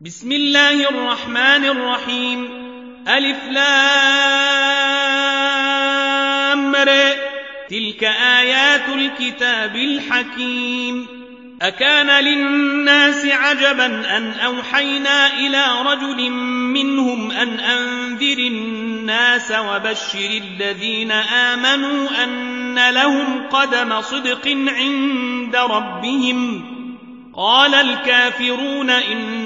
بسم الله الرحمن الرحيم. ألف لامر تلك آيات الكتاب الحكيم. أكان للناس عجبا أن أوحينا إلى رجل منهم أن أنذر الناس وبشر الذين آمنوا أن لهم قدم صدق عند ربهم. قال الكافرون إن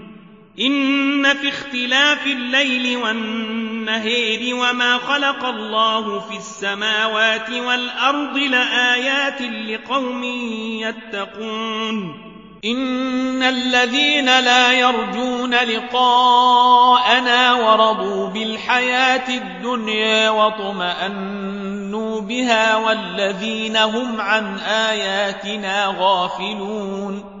إن في اختلاف الليل والنهير وما خلق الله في السماوات والأرض لآيات لقوم يتقون إن الذين لا يرجون لقاءنا ورضوا بالحياة الدنيا واطمأنوا بها والذين هم عن آياتنا غافلون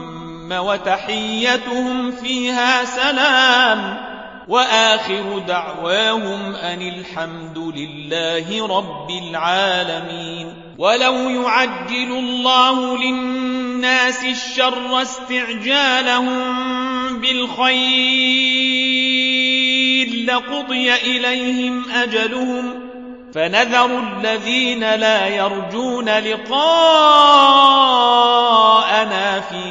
وتحيتهم فيها سلام وآخر دعواهم أن الحمد لله رب العالمين ولو يعجل الله للناس الشر استعجالهم بالخير لقضي إليهم أجلهم فنذر الذين لا يرجون لقاءنا في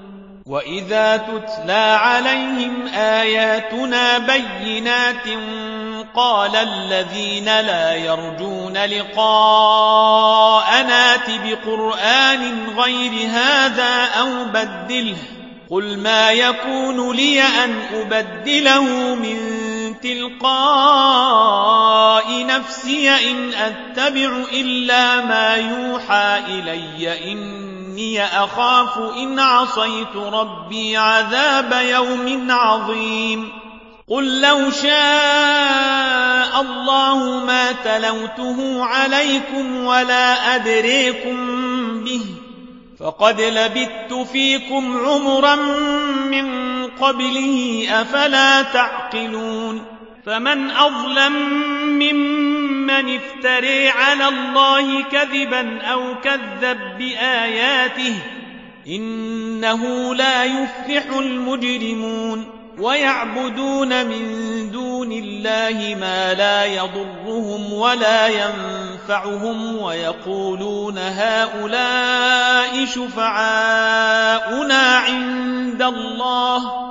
وإذا تتلى عليهم آياتنا بينات قال الذين لا يرجون لقاءنا بقرآن غير هذا أو بدله قل ما يكون لي أن أبدله من تلقاء نفسي إن أتبع إلا ما يوحى إلي إني أخاف إن عصيت ربي عذاب يوم عظيم. قل لو شاء الله ما تلوته عليكم ولا أدريكم به فقد لبثت فيكم عمرا من قبله أفلا تعقلون. فمن أظلم ممن افتري على الله كذبا أو كذب بآياته إنه لا يفلح المجرمون ويعبدون من دون الله ما لا يضرهم ولا ينفعهم ويقولون هؤلاء شفعاؤنا عند الله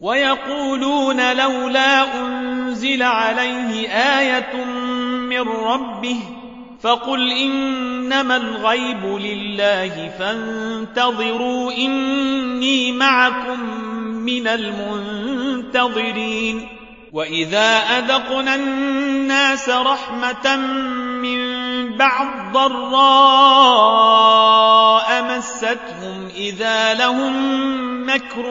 ويقولون لولا أنزل عليه آية من ربه فقل إنما الغيب لله فانتظروا إني معكم من المنتظرين وإذا أذقنا الناس رحمة من بعد ضراء مستهم إذا لهم مكر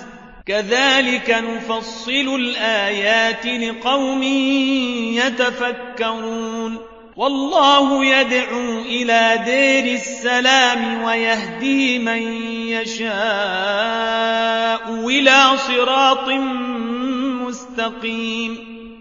كذلك نفصل الآيات لقوم يتفكرون. والله يدعو إلى دير السلام ويهدي من يشاء إلى صراط مستقيم.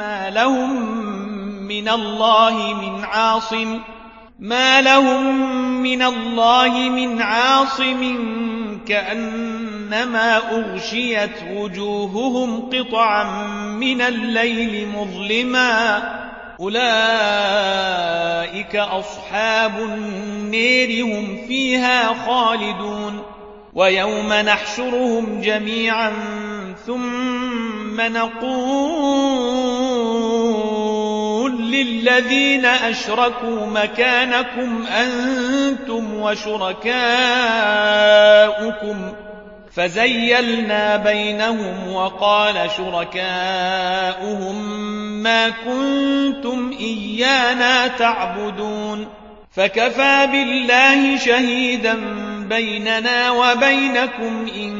ما لهم من الله من عاصم ما لهم من الله من عاصم كأنما أغشيت وجوههم قطعا من الليل مظلما. أولئك أصحاب النير هم فيها خالدون. ويوم نحشرهم جميعا ثم ثم نقول للذين أشركوا مكانكم أنتم وشركاؤكم فزيلنا بينهم وقال شركاؤهم ما كنتم إيانا تعبدون فكفى بالله شهيدا بيننا وبينكم إن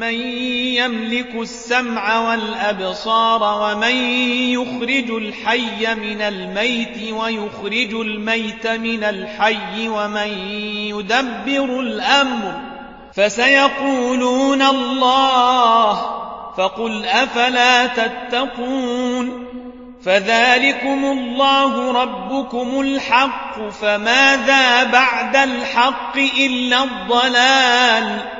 من يملك السمع والأبصار ومن يخرج الحي من الميت ويخرج الميت من الحي ومن يدبر الأمر فسيقولون الله فقل أفلا تتقون فذلكم الله ربكم الحق فماذا بعد الحق إلا الضلال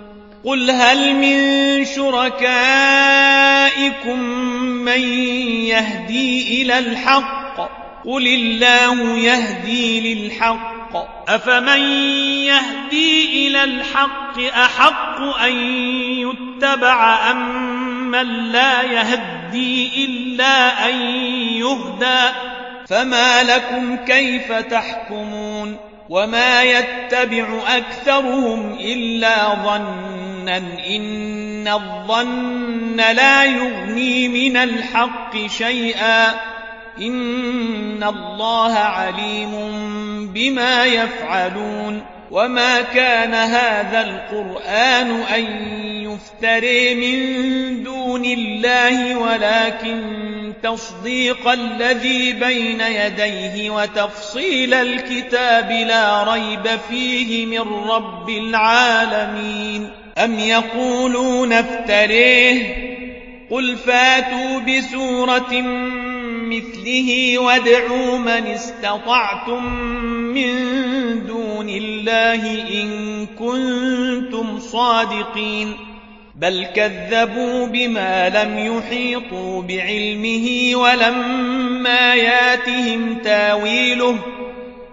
قل هل من شركائكم من يهدي إلى الحق قل الله يهدي للحق أفمن يهدي إلى الحق أحق أن يتبع أم من لا يهدي إلا أن يهدى فما لكم كيف تحكمون وما يتبع أكثرهم إلا ظنا ظنا إن الظن لا يغني من الحق شيئا. إن الله عليم بما يفعلون. وما كان هذا القرآن أن يفتري من دون الله ولكن تصديق الذي بين يديه وتفصيل الكتاب لا ريب فيه من رب العالمين. أم يقولون افتريه قل فاتوا بسورة مثله وادعوا من استطعتم من دون الله إن كنتم صادقين بل كذبوا بما لم يحيطوا بعلمه ولما ياتهم تاويله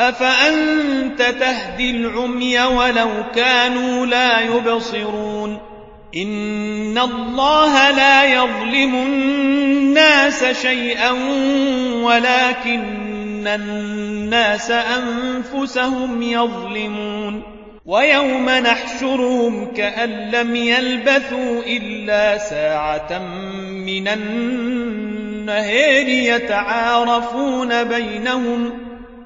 أفأنت تهدي العمي ولو كانوا لا يبصرون إن الله لا يظلم الناس شيئا ولكن الناس أنفسهم يظلمون ويوم نحشرهم كأن لم يلبثوا إلا ساعة من النهير يتعارفون بينهم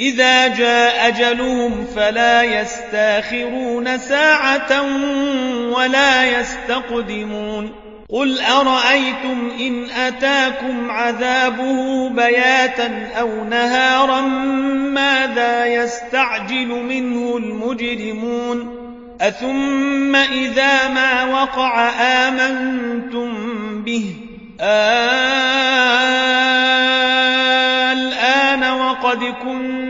إذا جاء أجلهم فلا يستأخرون ساعة ولا يستقدمون. قل أرأيتم إن أتاكم عذابه بياتا أو نهارا ماذا يستعجل منه المجرمون؟ أثم إذا ما وقع آمنتم به؟ الآن وقد كنتم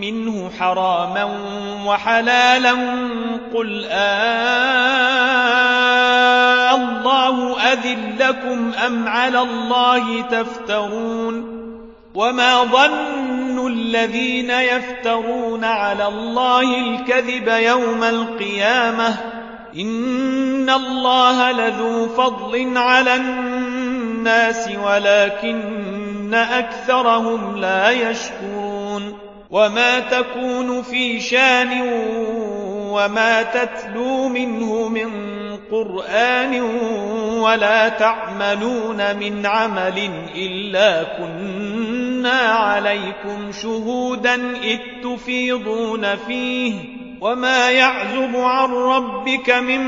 منه حراما وحلالا قل آه الله أذن لكم أم على الله تفترون وما ظن الذين يفترون على الله الكذب يوم القيامة إن الله لذو فضل على الناس ولكن أكثرهم لا يشكرون وما تكون في شان وما تتلو منه من قرآن ولا تعملون من عمل إلا كنا عليكم شهودا إذ تفيضون فيه وما يعزب عن ربك من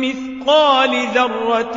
مثقال ذرة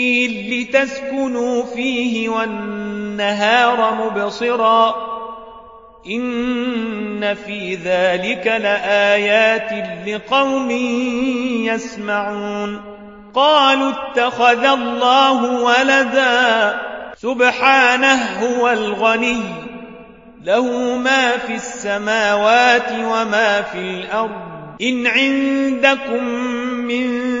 لتسكنوا فيه والنهار مبصرا إن في ذلك لآيات لقوم يسمعون قالوا اتخذ الله ولدا سبحانه هو الغني له ما في السماوات وما في الأرض إن عندكم من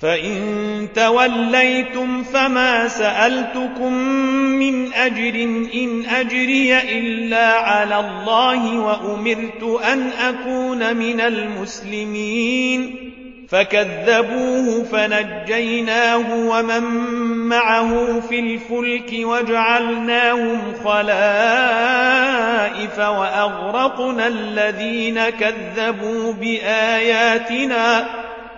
فإن توليتم فما سألتكم من أجر إن أجري إلا على الله وأمرت أن أكون من المسلمين فكذبوه فنجيناه ومن معه في الفلك وجعلناهم خلائف وأغرقنا الذين كذبوا بآياتنا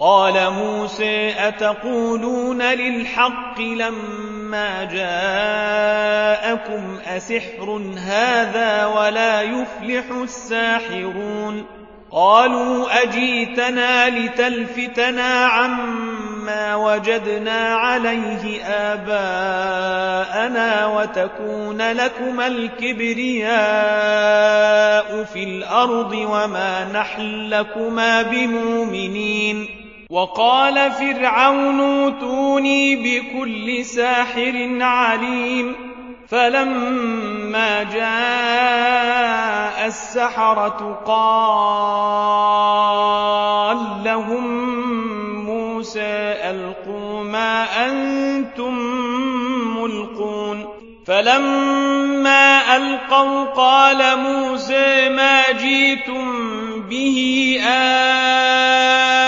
قال موسى أتقولون للحق لما جاءكم أسحر هذا ولا يفلح الساحرون؟ قالوا أجيتنا لتلفتنا عما وجدنا عليه آباءنا وتكون لكما الكبرياء في الأرض وما نحن لكما بمؤمنين. وقال فرعون اوتوني بكل ساحر عليم فلما جاء السحرة قال لهم موسى ألقوا ما أنتم ملقون فلما ألقوا قال موسى ما جئتم به السحر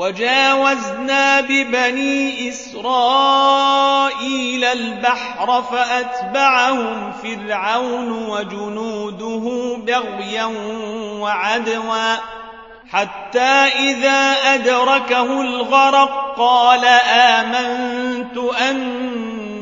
وجاوزنا ببني إسرائيل البحر فأتبعهم فرعون وجنوده بغيا وعدوا حتى إذا أدركه الغرق قال آمنت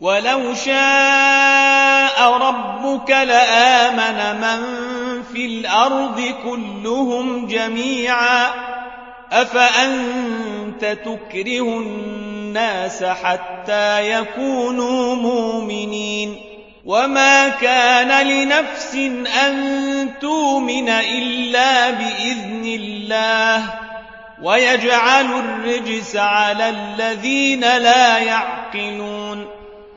ولو شاء ربك لآمن من في الأرض كلهم جميعا أفأنت تكره الناس حتى يكونوا مؤمنين وما كان لنفس أن تؤمن إلا بإذن الله ويجعل الرجس على الذين لا يعقلون